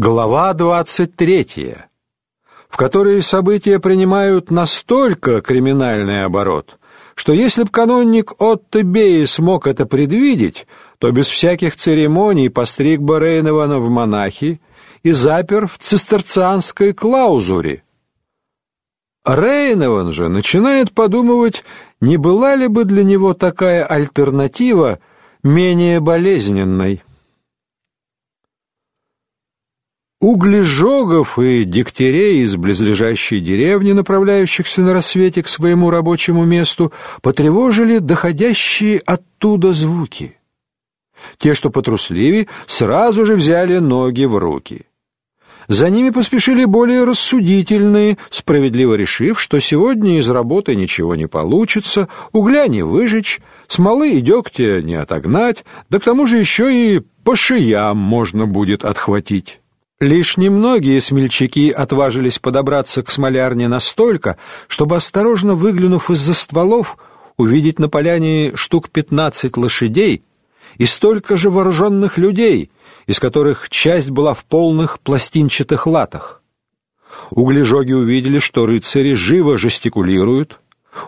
Глава 23, в которой события принимают настолько криминальный оборот, что если б канонник Отто Бей смог это предвидеть, то без всяких церемоний постриг бы Рейнована в монахи и запер в цистерцианской клаузуре. Рейнован же начинает подумывать, не была ли бы для него такая альтернатива менее болезненной. Углежогов и дегтярей из близлежащей деревни, направляющихся на рассвете к своему рабочему месту, потревожили доходящие оттуда звуки. Те, что потрусливее, сразу же взяли ноги в руки. За ними поспешили более рассудительные, справедливо решив, что сегодня из работы ничего не получится, угля не выжечь, смолы и дегтя не отогнать, да к тому же еще и по шиям можно будет отхватить. Лишь немногие смельчаки отважились подобраться к смолярне настолько, чтобы осторожно выглянув из-за стволов, увидеть на поляне штук пятнадцать лошадей и столько же вооруженных людей, из которых часть была в полных пластинчатых латах. Углежоги увидели, что рыцари живо жестикулируют,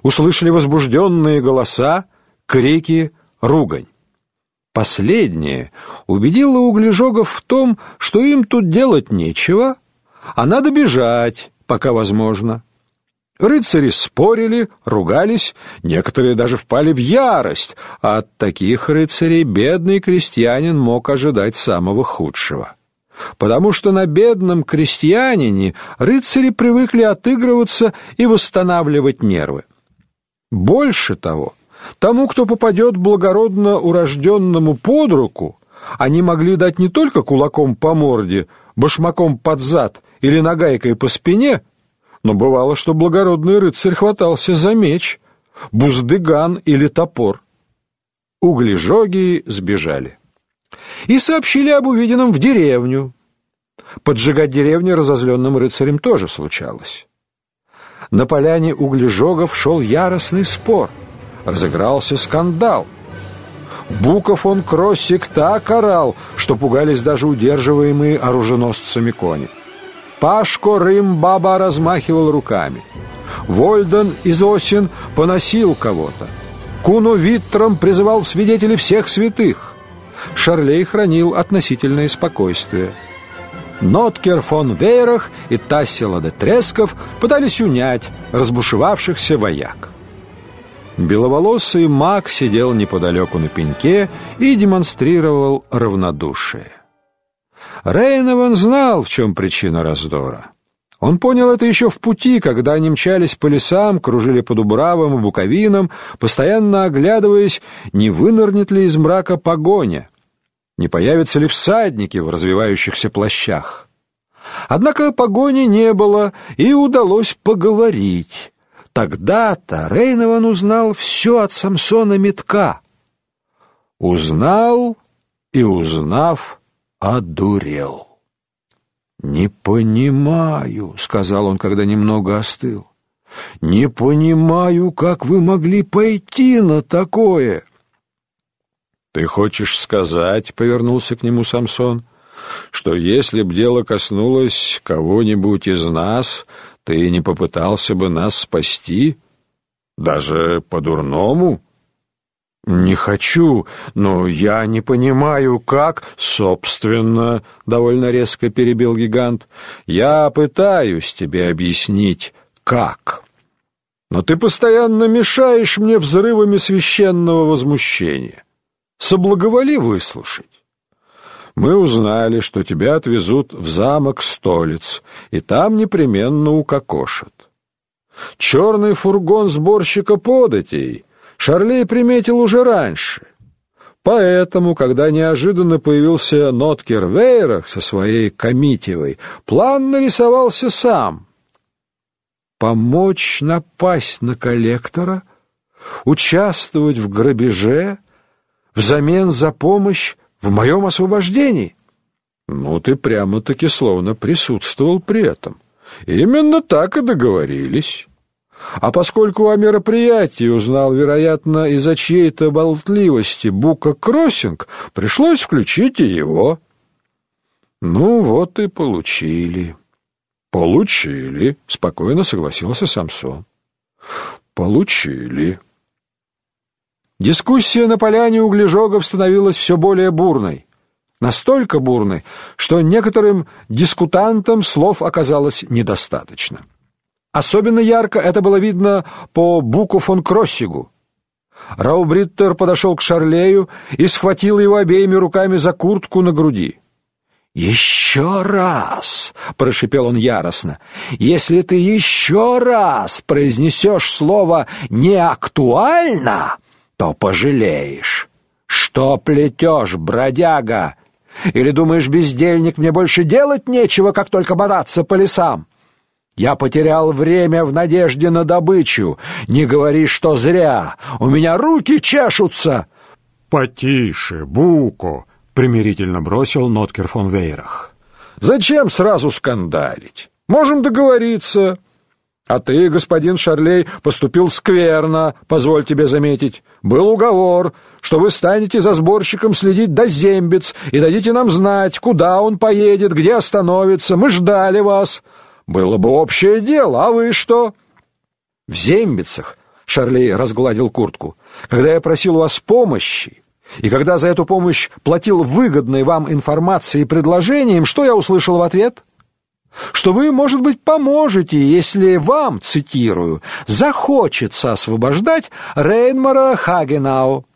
услышали возбужденные голоса, крики, ругань. Последнее убедило углежогов в том, что им тут делать нечего, а надо бежать, пока возможно. Рыцари спорили, ругались, некоторые даже впали в ярость, а от таких рыцарей бедный крестьянин мог ожидать самого худшего. Потому что на бедном крестьянине рыцари привыкли отыгрываться и восстанавливать нервы. Больше того, Тому, кто попадет благородно урожденному под руку, они могли дать не только кулаком по морде, башмаком под зад или нагайкой по спине, но бывало, что благородный рыцарь хватался за меч, буздыган или топор. Углежоги сбежали. И сообщили об увиденном в деревню. Поджигать деревню разозленным рыцарям тоже случалось. На поляне углежогов шел яростный спор — разыгрался скандал. Буков он Кроссик так орал, что пугались даже удерживаемые оруженосцами кони. Пашко Рым-баба размахивал руками. Вольден из Осин поносил кого-то. Куну Виттром призывал в свидетели всех святых. Шарлей хранил относительное спокойствие. Ноткер фон Вейрах и Тассила де Тресков пытались унять разбушевавшихся вояк. Беловолосый маг сидел неподалеку на пеньке и демонстрировал равнодушие. Рейнован знал, в чем причина раздора. Он понял это еще в пути, когда они мчались по лесам, кружили по дубравам и буковинам, постоянно оглядываясь, не вынырнет ли из мрака погоня, не появятся ли всадники в развивающихся плащах. Однако погони не было, и удалось поговорить. Тогда-то Рейнован узнал все от Самсона Метка. Узнал и, узнав, одурел. «Не понимаю», — сказал он, когда немного остыл. «Не понимаю, как вы могли пойти на такое». «Ты хочешь сказать, — повернулся к нему Самсон, — что если б дело коснулось кого-нибудь из нас, ты не попытался бы нас спасти? Даже по-дурному?» «Не хочу, но я не понимаю, как...» «Собственно», — довольно резко перебил гигант, — «я пытаюсь тебе объяснить, как. Но ты постоянно мешаешь мне взрывами священного возмущения. Соблаговоли выслушать» мы узнали, что тебя отвезут в замок Столиц, и там непременно укокошат. Черный фургон сборщика податей Шарлей приметил уже раньше. Поэтому, когда неожиданно появился Ноткер Вейрах со своей Комитевой, план нарисовался сам. Помочь напасть на коллектора, участвовать в грабеже, взамен за помощь в моем освобождении. Ну, ты прямо-таки словно присутствовал при этом. Именно так и договорились. А поскольку о мероприятии узнал, вероятно, из-за чьей-то болтливости Бука Кроссинг, пришлось включить и его. Ну вот и получили. Получили, спокойно согласился Самсон. Получили. Дискуссия на поляне углежогов становилась все более бурной. Настолько бурной, что некоторым дискутантам слов оказалось недостаточно. Особенно ярко это было видно по Буку фон Кроссигу. Раубриттер подошел к Шарлею и схватил его обеими руками за куртку на груди. «Еще раз!» — прошипел он яростно. «Если ты еще раз произнесешь слово «неактуально», то пожалеешь. Что плетешь, бродяга? Или думаешь, бездельник, мне больше делать нечего, как только бодаться по лесам? Я потерял время в надежде на добычу. Не говори, что зря. У меня руки чешутся. Потише, Буко, примирительно бросил Ноткер фон Вейрах. Зачем сразу скандалить? Можем договориться. А ты, господин Шарлей, поступил скверно, позволь тебе заметить. Был уговор, что вы станете за сборщиком следить до Зембец и дадите нам знать, куда он поедет, где остановится. Мы ждали вас. Было бы общее дело, а вы что? В Зембицах Шарлей разгладил куртку. Когда я просил у вас помощи, и когда за эту помощь платил выгодной вам информацией и предложением, что я услышал в ответ? Что вы, может быть, поможете, если вам, цитирую, захочется освобождать Рейнмара Хагенау.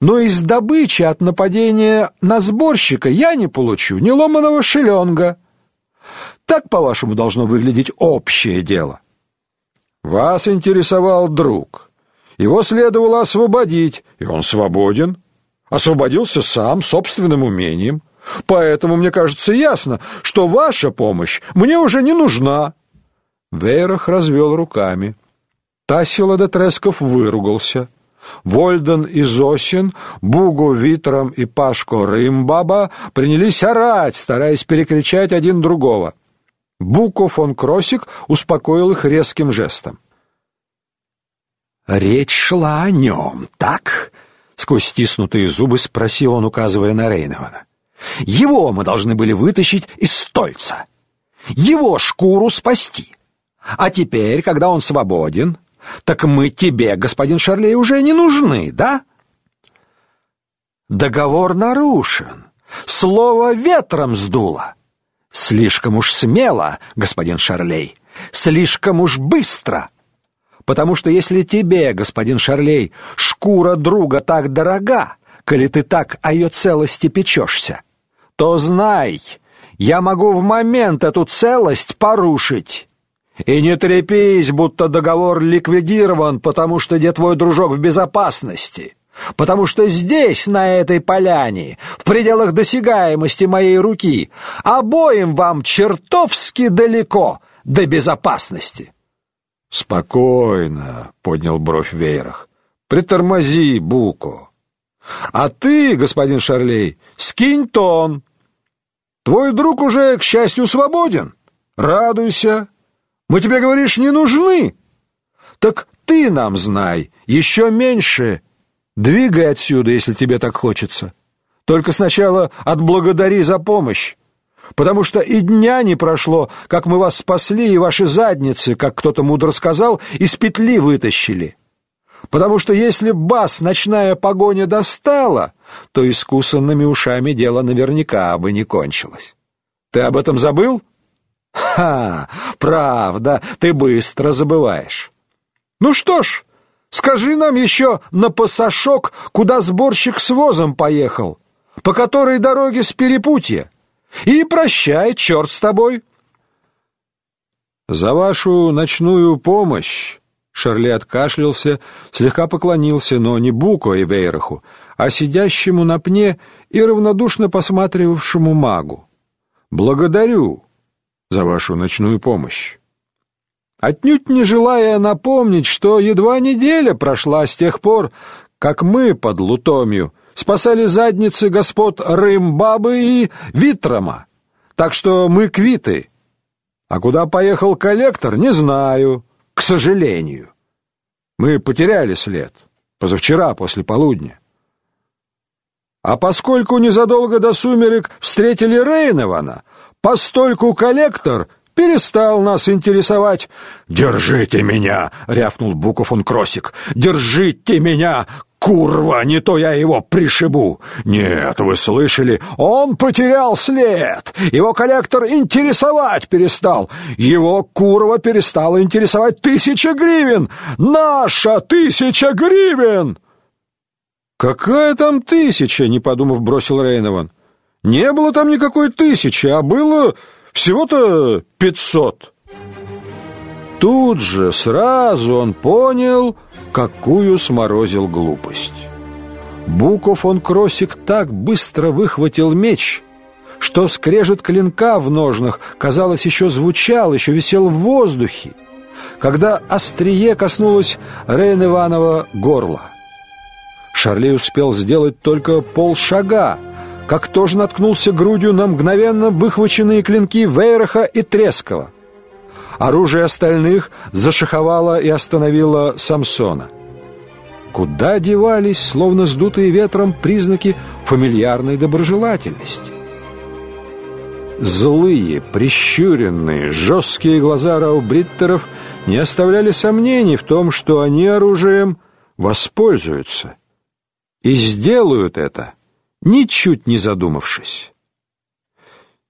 Но из добычи от нападения на сборщика я не получу ни ломаного шеленга. Так, по-вашему, должно выглядеть общее дело. Вас интересовал друг. Его следовало освободить, и он свободен. Освободился сам, собственным умением. Поэтому мне кажется ясно, что ваша помощь мне уже не нужна. Вейрах развел руками. Тассила де Тресков выругался. Вольден и Зосин, Буго Витром и Пашко Рымбаба принялись орать, стараясь перекричать один другого. Буко фон Кросик успокоил их резким жестом. «Речь шла о нем, так?» — сквозь стиснутые зубы спросил он, указывая на Рейнована. «Его мы должны были вытащить из стольца, его шкуру спасти. А теперь, когда он свободен, так мы тебе, господин Шарлей, уже не нужны, да?» «Договор нарушен, слово ветром сдуло». Слишком уж смело, господин Шарлей, слишком уж быстро. Потому что если тебе, господин Шарлей, шкура друга так дорога, коли ты так о ее целости печешься, то знай, я могу в момент эту целость порушить. И не трепись, будто договор ликвидирован, потому что где твой дружок в безопасности потому что здесь, на этой поляне, в пределах досягаемости моей руки, обоим вам чертовски далеко до безопасности. Спокойно, поднял бровь Вейрах. Притормози, Буко. А ты, господин Шарлей, скинь тон. Твой друг уже, к счастью, свободен. Радуйся. Мы тебе, говоришь, не нужны. Так ты нам знай, еще меньше Двигай отсюда, если тебе так хочется. Только сначала отблагодари за помощь. Потому что и дня не прошло, как мы вас спасли, и ваши задницы, как кто-то мудро сказал, из петли вытащили. Потому что если бас ночная погоня достала, то искусанными ушами дело наверняка бы не кончилось. Ты об этом забыл? Ха, правда, ты быстро забываешь. Ну что ж, Скажи нам еще на пасашок, куда сборщик с возом поехал, по которой дороге с перепутья. И прощай, черт с тобой. За вашу ночную помощь, Шарли откашлялся, слегка поклонился, но не Буко и Вейраху, а сидящему на пне и равнодушно посматривавшему магу. Благодарю за вашу ночную помощь отнюдь не желая напомнить, что едва неделя прошла с тех пор, как мы под Лутомью спасали задницы господ Рымбабы и Витрома. Так что мы квиты. А куда поехал коллектор, не знаю, к сожалению. Мы потеряли след позавчера после полудня. А поскольку незадолго до сумерек встретили Рейнована, постольку коллектор перестал нас интересовать. «Держите меня!» — рявкнул Буков он Кросик. «Держите меня! Курва, не то я его пришибу. Нет, вы слышали, он потерял след. Его коллектор интересовать перестал. Его курва перестала интересовать тысяча гривен. Наша тысяча гривен. Какая там тысяча, не подумав, бросил Рейнован. Не было там никакой тысячи, а было всего-то пятьсот. Тут же сразу он понял, какую сморозил глупость. Буков он Кросик так быстро выхватил меч, что скрежет клинка в ножнах, казалось, еще звучал, еще висел в воздухе, когда острие коснулось Рейн Иванова горла. Шарли успел сделать только полшага, как тоже наткнулся грудью на мгновенно выхваченные клинки Вейраха и Трескова. Оружие остальных зашиховало и остановило Самсона. Куда девались, словно сдутые ветром, признаки фамильярной доброжелательности? Злые, прищуренные, жесткие глаза раубриттеров не оставляли сомнений в том, что они оружием воспользуются. И сделают это, ничуть не задумавшись.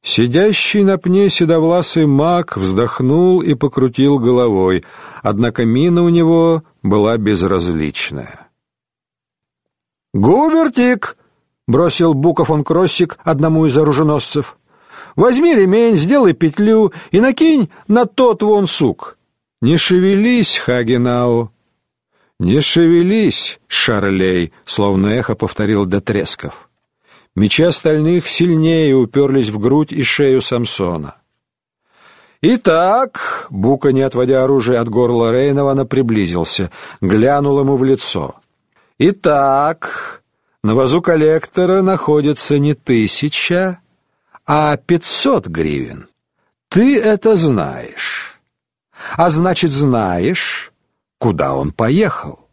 Сидящий на пне седовласый маг вздохнул и покрутил головой, однако мина у него была безразличная. «Губертик!» — бросил Буков Кроссик одному из оруженосцев. «Возьми ремень, сделай петлю и накинь на тот вон сук. Не шевелись, Хагенау!» «Не шевелись, Шарлей!» — словно эхо повторил Дотресков. Мечи остальных сильнее уперлись в грудь и шею Самсона. «Итак», — Бука, не отводя оружие от горла Рейнована, приблизился, глянул ему в лицо. «Итак, на вазу коллектора находится не тысяча, а пятьсот гривен. Ты это знаешь. А значит, знаешь, куда он поехал».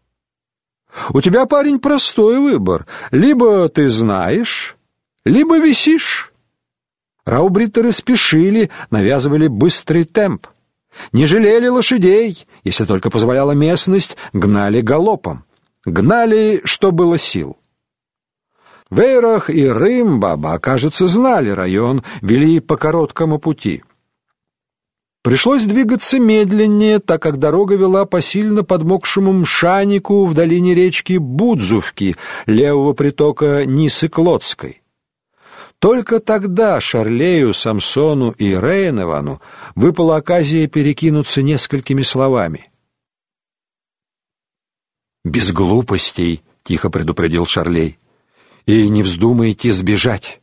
У тебя, парень, простой выбор. Либо ты знаешь, либо висишь. Раубриттеры спешили, навязывали быстрый темп. Не жалели лошадей, если только позволяла местность, гнали галопом. Гнали, что было сил. Вейрах и Рымбаба, кажется, знали район, вели по короткому пути. Пришлось двигаться медленнее, так как дорога вела по сильно подмокшему мшанику в долине речки Будзувки, левого притока Нисы-Клодской. Только тогда Шарлею, Самсону и Рейновану выпала оказия перекинуться несколькими словами. «Без глупостей», — тихо предупредил Шарлей, — «и не вздумайте сбежать».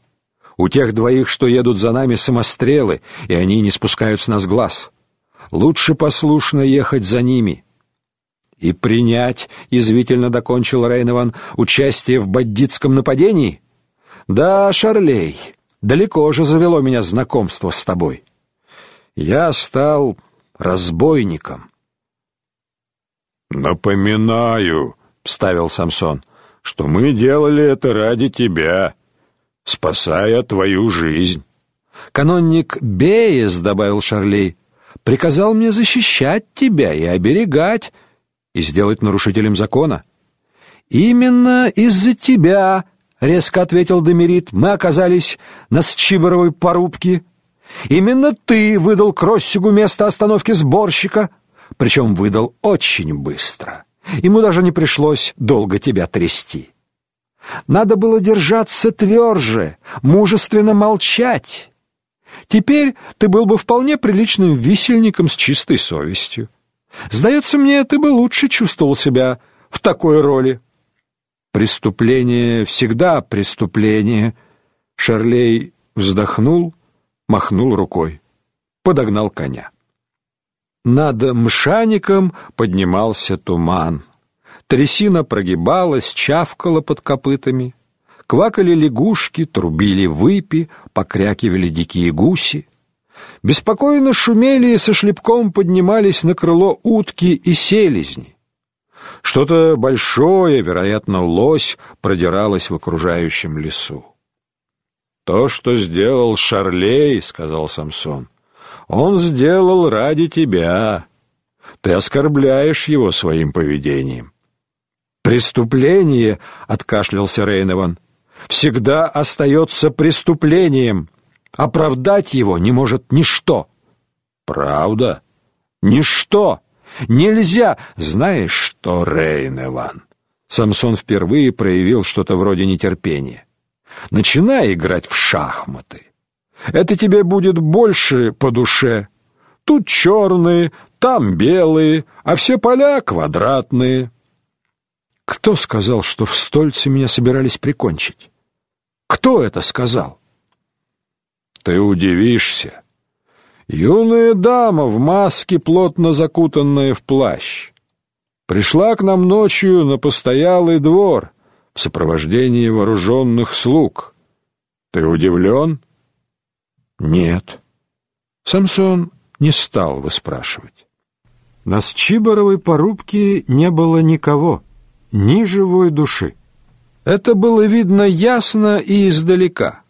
У тех двоих, что едут за нами, самострелы, и они не спускают с нас глаз. Лучше послушно ехать за ними. И принять, извивительно докончил Рейнован, участие в бандитском нападении? Да, Шарлей, далеко же завело меня знакомство с тобой. Я стал разбойником. Напоминаю, вставил Самсон, что мы делали это ради тебя спасая твою жизнь. Канонник Беес, добавил Шарлей, приказал мне защищать тебя и оберегать, и сделать нарушителем закона. Именно из-за тебя, резко ответил Демерит, мы оказались на Счиборовой порубке. Именно ты выдал Кроссигу место остановки сборщика, причем выдал очень быстро. Ему даже не пришлось долго тебя трясти. Надо было держаться тверже, мужественно молчать. Теперь ты был бы вполне приличным висельником с чистой совестью. Сдается мне, ты бы лучше чувствовал себя в такой роли. Преступление всегда преступление. Шарлей вздохнул, махнул рукой, подогнал коня. Над мшаником поднимался туман. Трясина прогибалась, чавкала под копытами. Квакали лягушки, трубили выпи, покрякивали дикие гуси. Беспокойно шумели и со шлепком поднимались на крыло утки и селезни. Что-то большое, вероятно, лось, продиралось в окружающем лесу. «То, что сделал Шарлей, — сказал Самсон, — он сделал ради тебя. Ты оскорбляешь его своим поведением». «Преступление, — откашлялся Рейнован, — всегда остается преступлением. Оправдать его не может ничто». «Правда? Ничто!» Нельзя, знаешь что, Рейневан? Самсон впервые проявил что-то вроде нетерпения. Начинай играть в шахматы. Это тебе будет больше по душе. Тут черные, там белые, а все поля квадратные. Кто сказал, что в Стольце меня собирались прикончить? Кто это сказал? Ты удивишься. Юная дама в маске, плотно закутанная в плащ. Пришла к нам ночью на постоялый двор в сопровождении вооруженных слуг. Ты удивлен? Нет. Самсон не стал выспрашивать. На Счиборовой порубке не было никого, ни живой души. Это было видно ясно и издалека.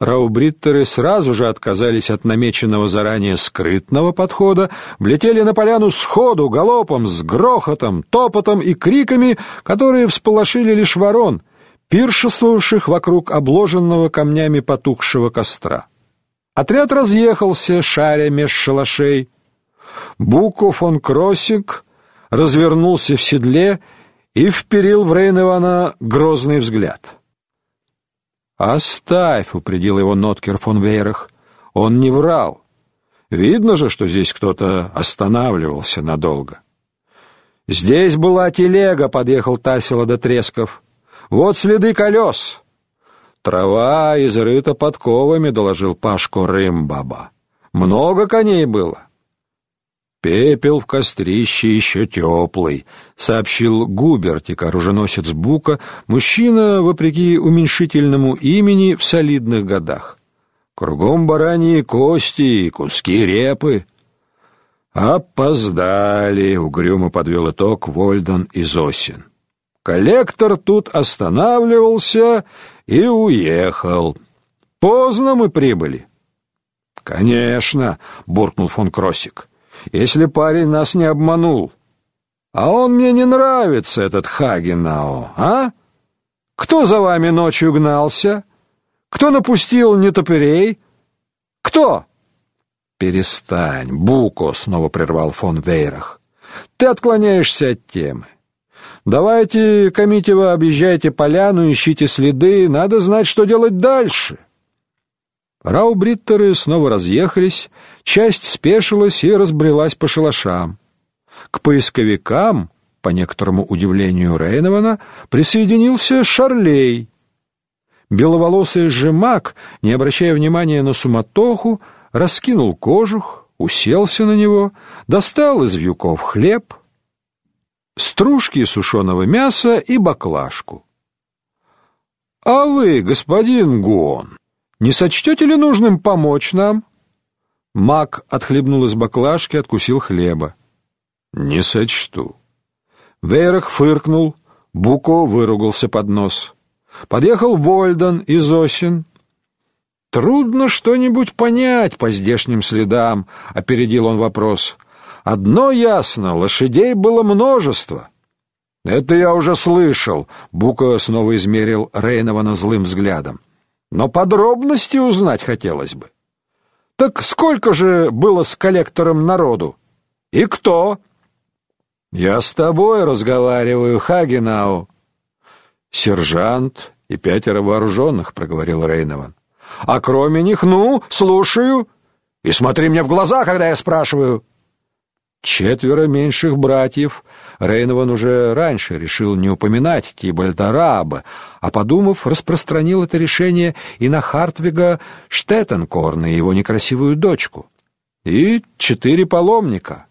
Раубриттеры сразу же отказались от намеченного заранее скрытного подхода, влетели на поляну сходу, галопом, с грохотом, топотом и криками, которые всполошили лишь ворон, пиршествовавших вокруг обложенного камнями потухшего костра. Отряд разъехался, шаря меж шалашей. Буко фон Кроссинг развернулся в седле и вперил в Рейневана грозный взгляд — «Оставь!» — упредил его Ноткер фон Вейрах. «Он не врал. Видно же, что здесь кто-то останавливался надолго». «Здесь была телега», — подъехал Тасила до Тресков. «Вот следы колес». «Трава изрыта подковами», — доложил Пашко Рымбаба. «Много коней было». «Пепел в кострище еще теплый», — сообщил Губертик, оруженосец Бука, мужчина, вопреки уменьшительному имени, в солидных годах. «Кругом бараньи кости и куски репы». «Опоздали», — угрюмо подвел итог Вольден и Зосин. «Коллектор тут останавливался и уехал. Поздно мы прибыли». «Конечно», — буркнул фон Кроссик если парень нас не обманул. А он мне не нравится, этот Хагенау, а? Кто за вами ночью гнался? Кто напустил нетопырей? Кто? Перестань, Буко, снова прервал фон Вейрах. Ты отклоняешься от темы. Давайте, Комитева, объезжайте поляну, ищите следы, надо знать, что делать дальше. Раубриттеры снова разъехались, часть спешилась и разбрелась по шалашам. К поисковикам, по некоторому удивлению Рейнована, присоединился Шарлей. Беловолосый жемак, не обращая внимания на суматоху, раскинул кожух, уселся на него, достал из вьюков хлеб, стружки сушеного мяса и баклажку. — А вы, господин Гон, не сочтете ли нужным помочь нам?» Мак отхлебнул из баклажки, откусил хлеба. «Не сочту». Вейрах фыркнул, Буко выругался под нос. Подъехал Вольден и Зосин. «Трудно что-нибудь понять по здешним следам», — опередил он вопрос. «Одно ясно, лошадей было множество». «Это я уже слышал», — Буко снова измерил Рейнована злым взглядом но подробности узнать хотелось бы. Так сколько же было с коллектором народу? И кто? Я с тобой разговариваю, Хагенау. Сержант и пятеро вооруженных, проговорил Рейнован. А кроме них, ну, слушаю. И смотри мне в глаза, когда я спрашиваю. Четверо меньших братьев. Рейнован уже раньше решил не упоминать Тибальда Раба, а, подумав, распространил это решение и на Хартвига Штеттенкорна и его некрасивую дочку. И четыре паломника.